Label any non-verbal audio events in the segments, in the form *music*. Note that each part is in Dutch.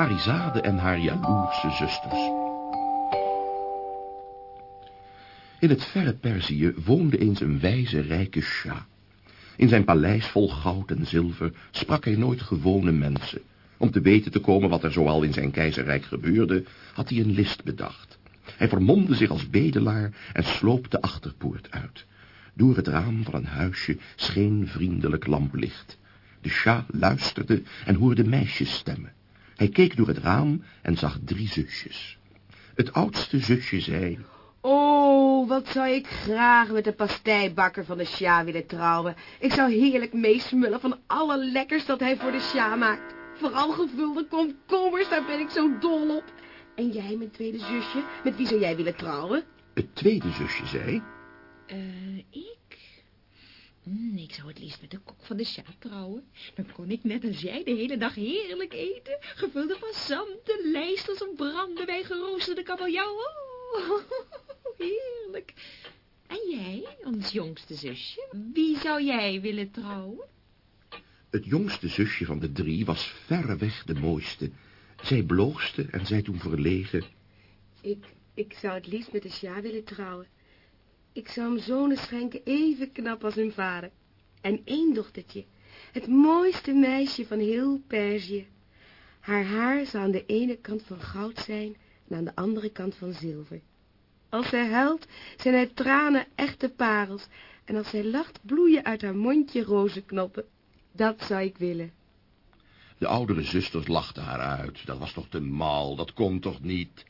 Parizade en haar jaloerse zusters. In het verre Perzië woonde eens een wijze rijke Shah. In zijn paleis vol goud en zilver sprak hij nooit gewone mensen. Om te weten te komen wat er zoal in zijn keizerrijk gebeurde, had hij een list bedacht. Hij vermomde zich als bedelaar en sloop de achterpoort uit. Door het raam van een huisje scheen vriendelijk lamplicht. De Shah luisterde en hoorde meisjesstemmen. Hij keek door het raam en zag drie zusjes. Het oudste zusje zei... Oh, wat zou ik graag met de pasteibakker van de Sja willen trouwen. Ik zou heerlijk meesmullen van alle lekkers dat hij voor de Sja maakt. Vooral gevulde komkommers, daar ben ik zo dol op. En jij, mijn tweede zusje, met wie zou jij willen trouwen? Het tweede zusje zei... Eh, ik? Mm, ik zou het liefst met de kok van de Sja trouwen. Dan kon ik net als jij de hele dag heerlijk eten. Gevulde van zanten, lijsters en brandewijn, geroosterde kabeljauw. Oh, *laughs* heerlijk. En jij, ons jongste zusje, wie zou jij willen trouwen? Het jongste zusje van de drie was verreweg de mooiste. Zij bloosde en zei toen verlegen... Ik, ik zou het liefst met de Sja willen trouwen. Ik zou hem zonen schenken even knap als hun vader. En één dochtertje, het mooiste meisje van heel Perzië. Haar haar zou aan de ene kant van goud zijn en aan de andere kant van zilver. Als zij huilt, zijn haar tranen echte parels, en als zij lacht, bloeien uit haar mondje rozenknoppen. Dat zou ik willen. De oudere zusters lachten haar uit. Dat was toch te mal, dat kon toch niet?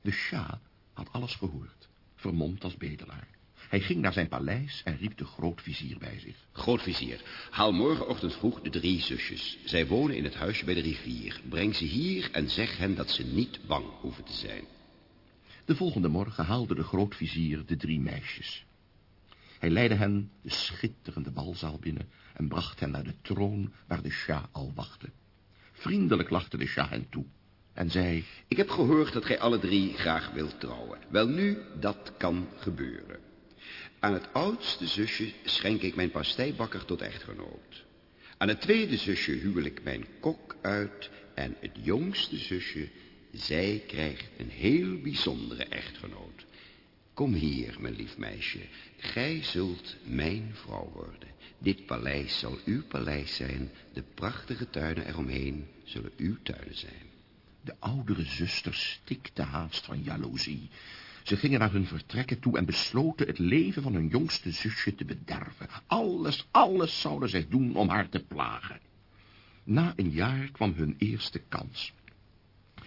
De Shah had alles gehoord, vermomd als bedelaar. Hij ging naar zijn paleis en riep de grootvizier bij zich. Grootvizier, haal morgenochtend vroeg de drie zusjes. Zij wonen in het huisje bij de rivier. Breng ze hier en zeg hen dat ze niet bang hoeven te zijn. De volgende morgen haalde de grootvizier de drie meisjes. Hij leidde hen de schitterende balzaal binnen en bracht hen naar de troon waar de Shah al wachtte. Vriendelijk lachte de Shah hen toe en zei... Ik heb gehoord dat gij alle drie graag wilt trouwen. Wel nu, dat kan gebeuren. Aan het oudste zusje schenk ik mijn pasteibakker tot echtgenoot. Aan het tweede zusje huwel ik mijn kok uit en het jongste zusje, zij krijgt een heel bijzondere echtgenoot. Kom hier, mijn lief meisje, gij zult mijn vrouw worden. Dit paleis zal uw paleis zijn, de prachtige tuinen eromheen zullen uw tuinen zijn. De oudere zuster stikte haast van jaloezie. Ze gingen naar hun vertrekken toe en besloten het leven van hun jongste zusje te bederven. Alles, alles zouden zij doen om haar te plagen. Na een jaar kwam hun eerste kans.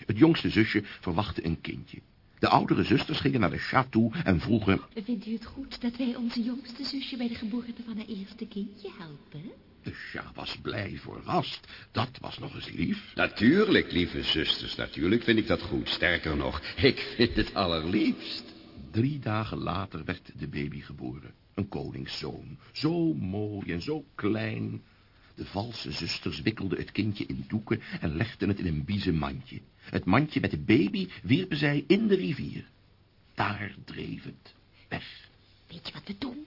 Het jongste zusje verwachtte een kindje. De oudere zusters gingen naar de chat toe en vroegen... Vindt u het goed dat wij onze jongste zusje bij de geboorte van haar eerste kindje helpen? De Sja was blij verrast. Dat was nog eens lief. Natuurlijk, lieve zusters, natuurlijk vind ik dat goed. Sterker nog, ik vind het allerliefst. Drie dagen later werd de baby geboren. Een koningszoon. Zo mooi en zo klein. De valse zusters wikkelden het kindje in doeken en legden het in een biezen mandje. Het mandje met de baby wierpen zij in de rivier. Daar dreef het weg. Weet je wat we doen?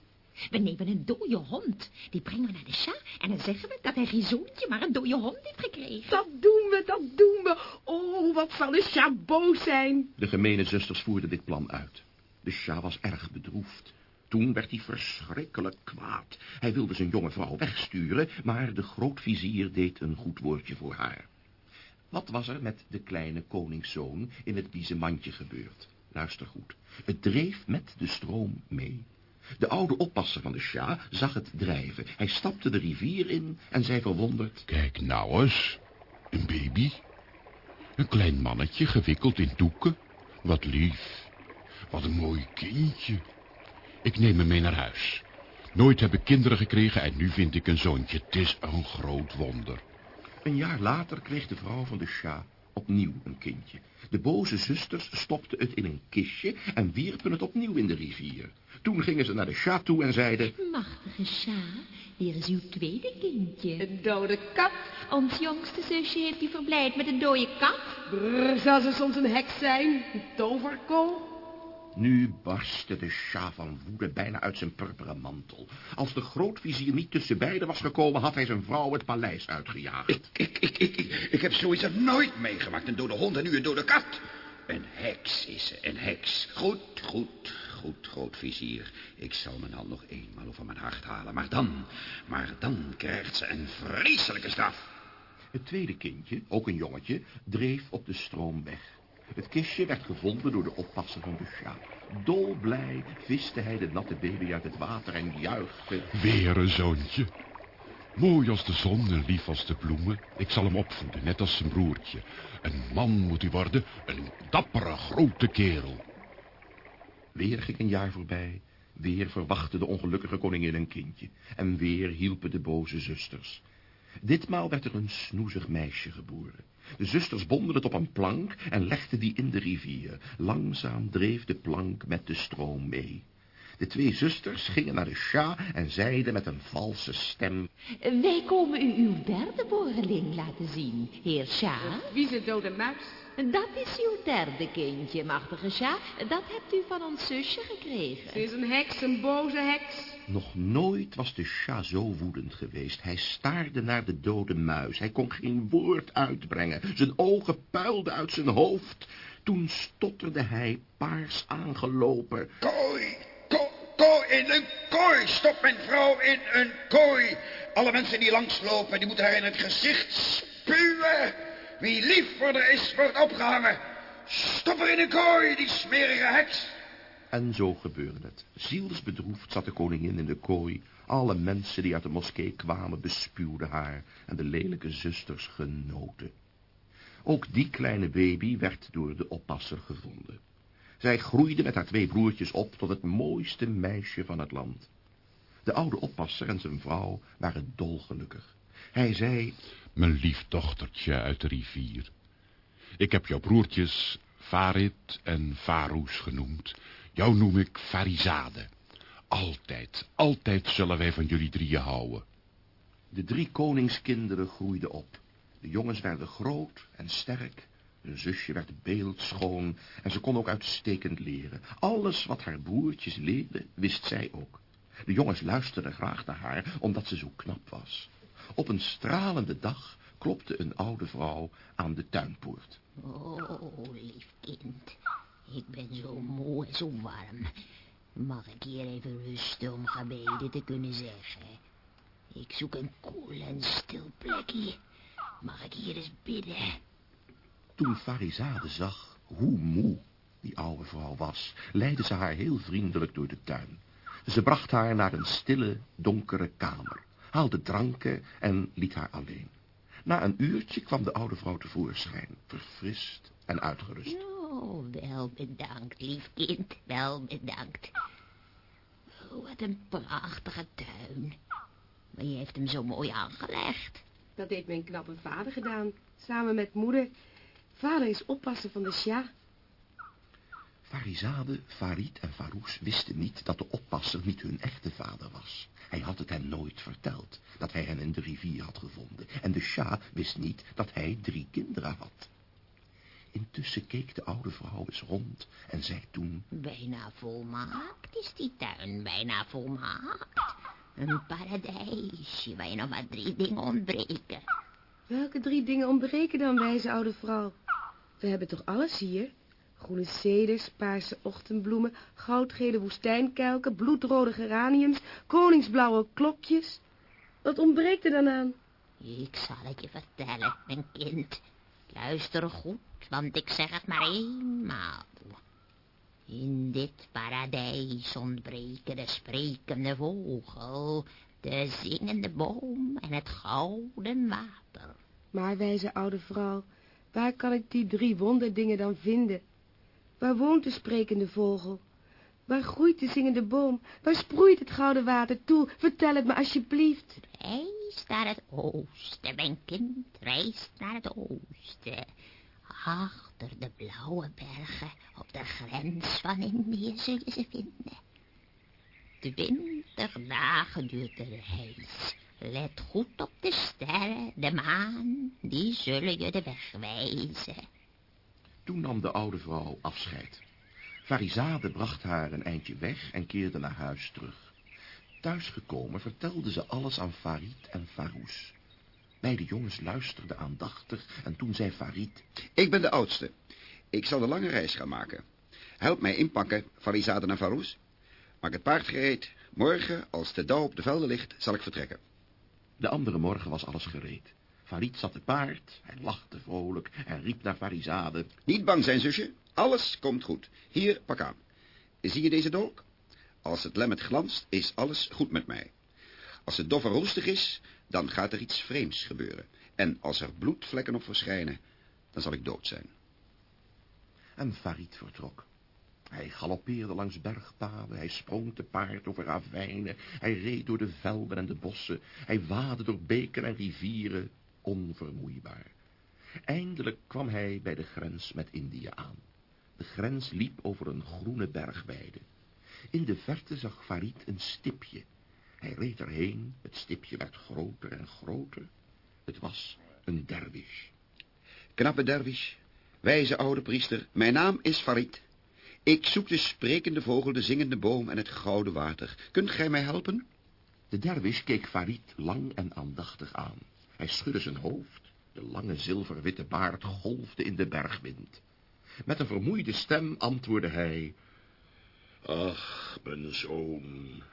We nemen een dode hond. Die brengen we naar de Shah en dan zeggen we dat hij geen zoontje, maar een dode hond heeft gekregen. Dat doen we, dat doen we. Oh, wat zal de Shah boos zijn. De gemene zusters voerden dit plan uit. De Shah was erg bedroefd. Toen werd hij verschrikkelijk kwaad. Hij wilde zijn jonge vrouw wegsturen, maar de grootvizier deed een goed woordje voor haar. Wat was er met de kleine koningszoon in het biezenmandje gebeurd? Luister goed. Het dreef met de stroom mee. De oude oppasser van de Shah zag het drijven. Hij stapte de rivier in en zei verwonderd... Kijk nou eens, een baby. Een klein mannetje gewikkeld in doeken. Wat lief. Wat een mooi kindje. Ik neem hem mee naar huis. Nooit heb ik kinderen gekregen en nu vind ik een zoontje. Het is een groot wonder. Een jaar later kreeg de vrouw van de Shah opnieuw een kindje. De boze zusters stopten het in een kistje en wierpen het opnieuw in de rivier. Toen gingen ze naar de Shah toe en zeiden... Machtige Shah, hier is uw tweede kindje. Een dode kat. Ons jongste zusje heeft u verblijd met een dode kat. Brrr, zou ze soms een heks zijn? Een toverkool? Nu barstte de Shah van woede bijna uit zijn purperen mantel. Als de grootvizier niet tussen beiden was gekomen... had hij zijn vrouw het paleis uitgejaagd. Ik, ik, ik, ik, ik heb zoiets nog nooit meegemaakt. Een dode hond en nu een dode kat. Een heks is ze, een heks. Goed, goed, goed, grootvizier. Ik zal mijn hand nog eenmaal over mijn hart halen. Maar dan, maar dan krijgt ze een vreselijke straf. Het tweede kindje, ook een jongetje, dreef op de stroom weg. Het kistje werd gevonden door de oppasser van de sjaap. Dolblij viste hij de natte baby uit het water en juichte. Weer een zoontje. Mooi als de zon en lief als de bloemen. Ik zal hem opvoeden, net als zijn broertje. Een man moet hij worden, een dappere grote kerel. Weer ging een jaar voorbij. Weer verwachtte de ongelukkige koningin een kindje. En weer hielpen de boze zusters. Ditmaal werd er een snoezig meisje geboren. De zusters bonden het op een plank en legden die in de rivier. Langzaam dreef de plank met de stroom mee. De twee zusters gingen naar de Shah en zeiden met een valse stem... Wij komen u uw derde boreling laten zien, heer Shah. Wie is het dode muis? Dat is uw derde kindje, machtige Shah. Dat hebt u van ons zusje gekregen. Ze is een heks, een boze heks. Nog nooit was de Shah zo woedend geweest. Hij staarde naar de dode muis. Hij kon geen woord uitbrengen. Zijn ogen puilden uit zijn hoofd. Toen stotterde hij, paars aangelopen. Kooi, ko, ko, in een kooi. Stop mijn vrouw in een kooi. Alle mensen die langslopen, die moeten haar in het gezicht spuwen. Wie lief voor haar is, wordt opgehangen. Stop haar in een kooi, die smerige heks. En zo gebeurde het. Zielsbedroefd zat de koningin in de kooi. Alle mensen die uit de moskee kwamen bespuwden haar en de lelijke zusters genoten. Ook die kleine baby werd door de oppasser gevonden. Zij groeide met haar twee broertjes op tot het mooiste meisje van het land. De oude oppasser en zijn vrouw waren dolgelukkig. Hij zei, Mijn lief dochtertje uit de rivier. Ik heb jouw broertjes Farid en Faroes genoemd. Jou noem ik Farizade. Altijd, altijd zullen wij van jullie drieën houden. de drie koningskinderen groeiden op. De jongens werden groot en sterk. Hun zusje werd beeldschoon en ze kon ook uitstekend leren. Alles wat haar broertjes leerden, wist zij ook. De jongens luisterden graag naar haar, omdat ze zo knap was. Op een stralende dag klopte een oude vrouw aan de tuinpoort. Oh, lief kind. Ik ben zo moe en zo warm. Mag ik hier even rusten om gebeden te kunnen zeggen? Ik zoek een koel en stil plekje. Mag ik hier eens bidden? Toen Farizade zag hoe moe die oude vrouw was, leidde ze haar heel vriendelijk door de tuin. Ze bracht haar naar een stille, donkere kamer, haalde dranken en liet haar alleen. Na een uurtje kwam de oude vrouw tevoorschijn, verfrist en uitgerust. Oh, wel bedankt, lief kind. Wel bedankt. Oh, wat een prachtige tuin. Maar je heeft hem zo mooi aangelegd. Dat heeft mijn knappe vader gedaan, samen met moeder. Vader is oppasser van de Shah. Farizade, Farid en Faroes wisten niet dat de oppasser niet hun echte vader was. Hij had het hen nooit verteld, dat hij hen in de rivier had gevonden. En de Shah wist niet dat hij drie kinderen had. Intussen keek de oude vrouw eens rond en zei toen... Bijna volmaakt is die tuin, bijna volmaakt. Een paradijsje waar je nog maar drie dingen ontbreken. Drie dingen ontbreken dan, wijze oude vrouw? We hebben toch alles hier? Groene ceders, paarse ochtendbloemen, goudgele woestijnkuiken, bloedrode geraniums, koningsblauwe klokjes. Wat ontbreekt er dan aan? Ik zal het je vertellen, mijn kind. Luister goed, want ik zeg het maar eenmaal. In dit paradijs ontbreken de sprekende vogel, de zingende boom en het gouden water. Maar, wijze oude vrouw, waar kan ik die drie wonderdingen dan vinden? Waar woont de sprekende vogel? Waar groeit de zingende boom? Waar sproeit het gouden water toe? Vertel het me alsjeblieft. Reis naar het oosten, mijn kind, reis naar het oosten. Achter de blauwe bergen, op de grens van Indië, zul je ze vinden. Twintig dagen duurt de reis. Let goed op de sterren, de maan, die zullen je de weg wijzen. Toen nam de oude vrouw afscheid. Farizade bracht haar een eindje weg en keerde naar huis terug. Thuisgekomen vertelde ze alles aan Farid en Faroes. Beide jongens luisterden aandachtig en toen zei Farid... Ik ben de oudste. Ik zal de lange reis gaan maken. Help mij inpakken, Farizade en Faroes. Maak het paard gereed. Morgen, als de dauw op de velden ligt, zal ik vertrekken. De andere morgen was alles gereed. Farid zat te paard, hij lachte vrolijk en riep naar Farizade. Niet bang zijn, zusje. Alles komt goed. Hier, pak aan. Zie je deze dolk? Als het lemmet glanst, is alles goed met mij. Als het dof en roestig is, dan gaat er iets vreemds gebeuren. En als er bloedvlekken op verschijnen, dan zal ik dood zijn. En Farid vertrok. Hij galoppeerde langs bergpaden, hij sprong te paard over ravijnen, hij reed door de velden en de bossen, hij waadde door beken en rivieren, onvermoeibaar. Eindelijk kwam hij bij de grens met Indië aan. De grens liep over een groene bergweide. In de verte zag Farid een stipje. Hij reed erheen, het stipje werd groter en groter. Het was een derwisch. Knappe derwisch, wijze oude priester, mijn naam is Farid. Ik zoek de sprekende vogel, de zingende boom en het gouden water. Kunt gij mij helpen? De derwisch keek Farid lang en aandachtig aan. Hij schudde zijn hoofd. De lange zilverwitte baard golfde in de bergwind. Met een vermoeide stem antwoordde hij... Ach, mijn zoon,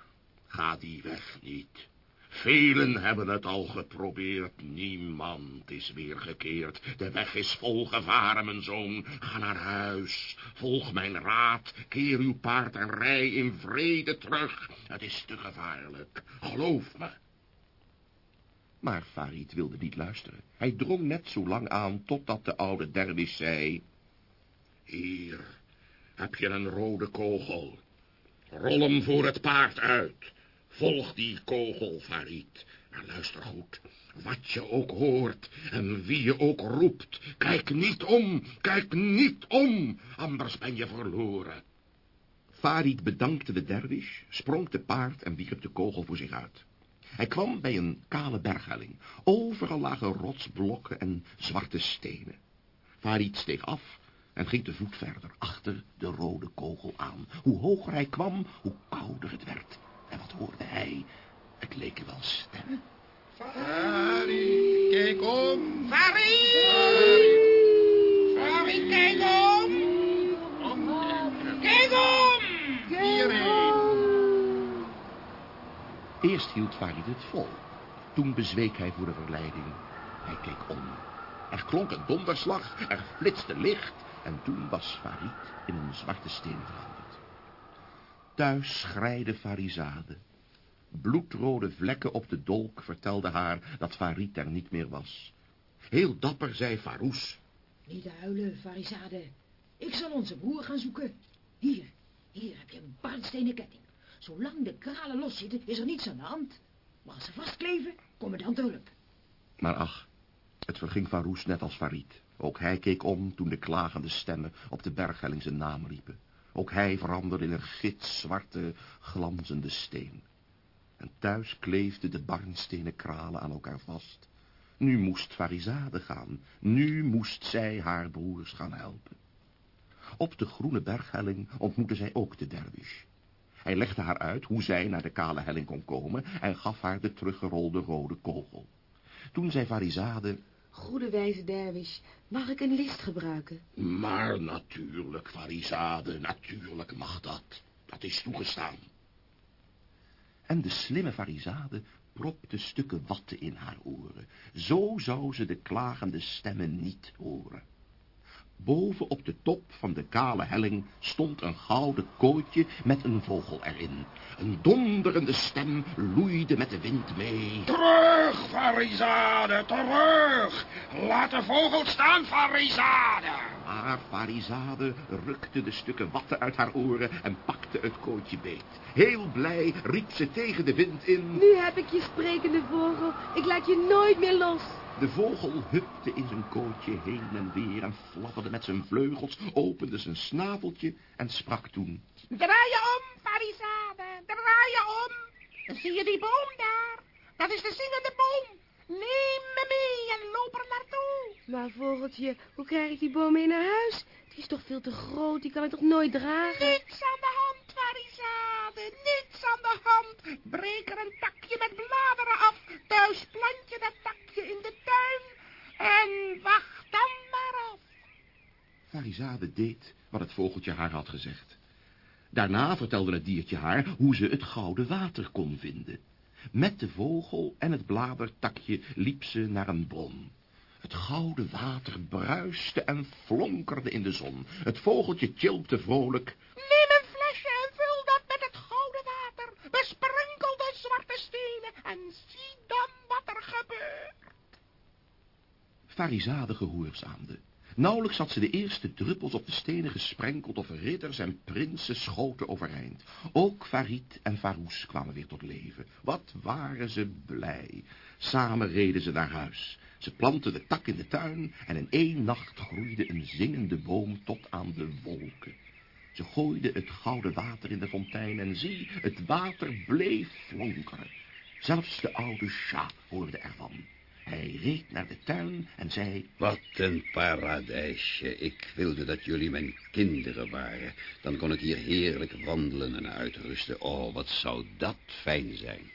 ga die weg niet. Velen hebben het al geprobeerd, niemand is weergekeerd. De weg is vol gevaren, mijn zoon. Ga naar huis, volg mijn raad, keer uw paard en rij in vrede terug. Het is te gevaarlijk, geloof me. Maar Farid wilde niet luisteren. Hij drong net zo lang aan totdat de oude dervis zei... Hier heb je een rode kogel. Rol hem voor het paard uit. Volg die kogel, Farid. Maar luister goed. Wat je ook hoort en wie je ook roept. Kijk niet om, kijk niet om, anders ben je verloren. Farid bedankte de dervis, sprong te paard en wierp de kogel voor zich uit. Hij kwam bij een kale berghelling. Overal lagen rotsblokken en zwarte stenen. Farid steeg af en ging te voet verder, achter de rode kogel aan. Hoe hoger hij kwam, hoe kouder het werd. En wat hoorde hij? Het leken wel stemmen. Farid, kijk om. Farid! Farid, kijk om! Kijk om! Eerst hield Farid het vol. Toen bezweek hij voor de verleiding. Hij keek om. Er klonk een donderslag, er flitste licht... en toen was Farid in een zwarte steen veranderd. Thuis schreide Farizade. Bloedrode vlekken op de dolk vertelden haar dat Farid er niet meer was. Heel dapper zei Faroes. Niet huilen, Farizade. Ik zal onze broer gaan zoeken. Hier, hier heb je een barnstenen ketting. Zolang de kralen loszitten, is er niets aan de hand. Maar als ze vastkleven, komen dan te hulp. Maar ach, het verging Faroes net als Farid. Ook hij keek om toen de klagende stemmen op de berghelling zijn naam riepen. Ook hij veranderde in een gitzwarte, glanzende steen. En thuis kleefden de barnstenen kralen aan elkaar vast. Nu moest Farizade gaan. Nu moest zij haar broers gaan helpen. Op de groene berghelling ontmoette zij ook de derwisch. Hij legde haar uit hoe zij naar de kale helling kon komen en gaf haar de teruggerolde rode kogel. Toen zei Farizade... Goede wijze derwisch, mag ik een list gebruiken? Maar natuurlijk, Farizade, natuurlijk mag dat. Dat is toegestaan. En de slimme Farizade propte stukken watten in haar oren. Zo zou ze de klagende stemmen niet horen. Boven op de top van de kale helling stond een gouden kooitje met een vogel erin. Een donderende stem loeide met de wind mee. Terug, Farizade, terug! Laat de vogel staan, Farizade! Maar Farizade rukte de stukken watten uit haar oren en pakte het kooitje beet. Heel blij riep ze tegen de wind in. Nu heb ik je sprekende vogel. Ik laat je nooit meer los. De vogel hupte in zijn kootje heen en weer en flapperde met zijn vleugels, opende zijn snaveltje en sprak toen. Draai je om, Farizade, draai je om. Zie je die boom daar? Dat is de zingende boom. Neem me mee en loop er naartoe. Maar vogeltje, hoe krijg ik die boom mee naar huis? Die is toch veel te groot, die kan ik toch nooit dragen? Niets aan de hand, Farizade. Niets aan de hand. Breek er een takje met bladeren af. Thuis plant je dat takje in de tuin. En wacht dan maar af. Farizade deed wat het vogeltje haar had gezegd. Daarna vertelde het diertje haar hoe ze het gouden water kon vinden. Met de vogel en het bladertakje liep ze naar een bron. Het gouden water bruiste en flonkerde in de zon. Het vogeltje tjilpte vrolijk. Farizade gehoorzaamde. Nauwelijks had ze de eerste druppels op de stenen gesprenkeld of ridders en prinsen schoten overeind. Ook Farid en Faroes kwamen weer tot leven. Wat waren ze blij. Samen reden ze naar huis. Ze plantten de tak in de tuin en in één nacht groeide een zingende boom tot aan de wolken. Ze gooiden het gouden water in de fontein en zie, het water bleef flonkeren. Zelfs de oude Shah hoorde ervan. Hij reed naar de tuin en zei... Wat een paradijsje. Ik wilde dat jullie mijn kinderen waren. Dan kon ik hier heerlijk wandelen en uitrusten. Oh, wat zou dat fijn zijn.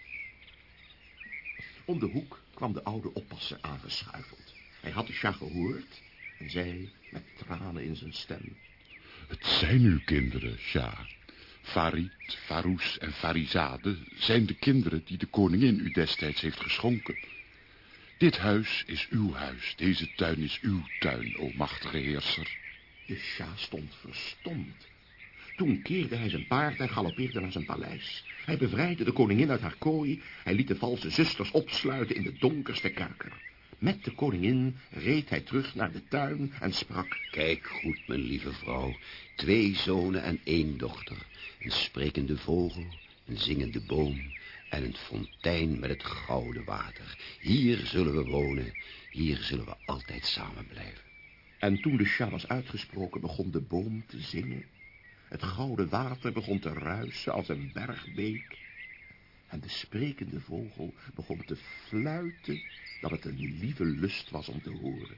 Om de hoek kwam de oude oppasser aangeschuifeld. Hij had de Shah gehoord en zei met tranen in zijn stem... Het zijn uw kinderen, Shah. Farid, Faroes en Farizade zijn de kinderen die de koningin u destijds heeft geschonken. Dit huis is uw huis, deze tuin is uw tuin, o machtige heerser. De Shah stond verstomd. Toen keerde hij zijn paard en galoppeerde naar zijn paleis. Hij bevrijdde de koningin uit haar kooi. Hij liet de valse zusters opsluiten in de donkerste kerker. Met de koningin reed hij terug naar de tuin en sprak... Kijk goed, mijn lieve vrouw. Twee zonen en één dochter. Een sprekende vogel, een zingende boom en een fontein met het gouden water. Hier zullen we wonen, hier zullen we altijd samen blijven. En toen de Shah was uitgesproken, begon de boom te zingen. Het gouden water begon te ruisen als een bergbeek. En de sprekende vogel begon te fluiten dat het een lieve lust was om te horen.